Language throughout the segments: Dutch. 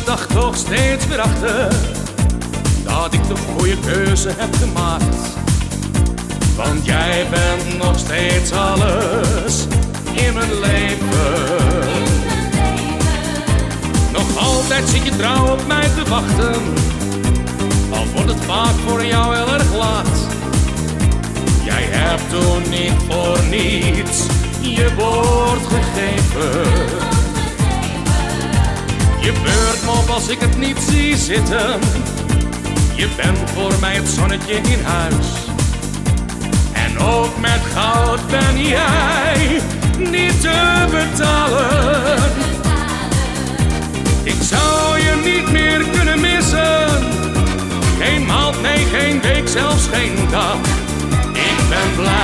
elke dag toch steeds weer achter dat ik de goede keuze heb gemaakt. Want jij bent nog steeds alles in mijn leven. Nog altijd zit je trouw op mij te wachten, al wordt het vaak voor jou heel erg laat. Jij hebt toen niet voor niets je woord gegeven. Beurt me op als ik het niet zie zitten. Je bent voor mij het zonnetje in huis. En ook met goud ben jij niet te betalen. Ik zou je niet meer kunnen missen. Geen maand, nee, geen week, zelfs geen dag. Ik ben blij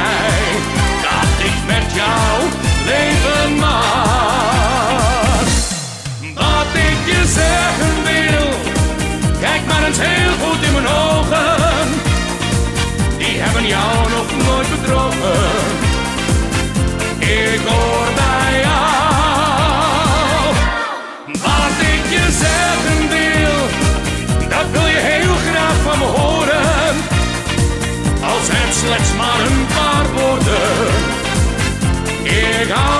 maar eens heel goed in mijn ogen. Die hebben jou nog nooit bedrogen. Ik hoor bij jou wat ik je zeggen wil. Dat wil je heel graag van me horen. Als het slechts maar een paar woorden. Ik hou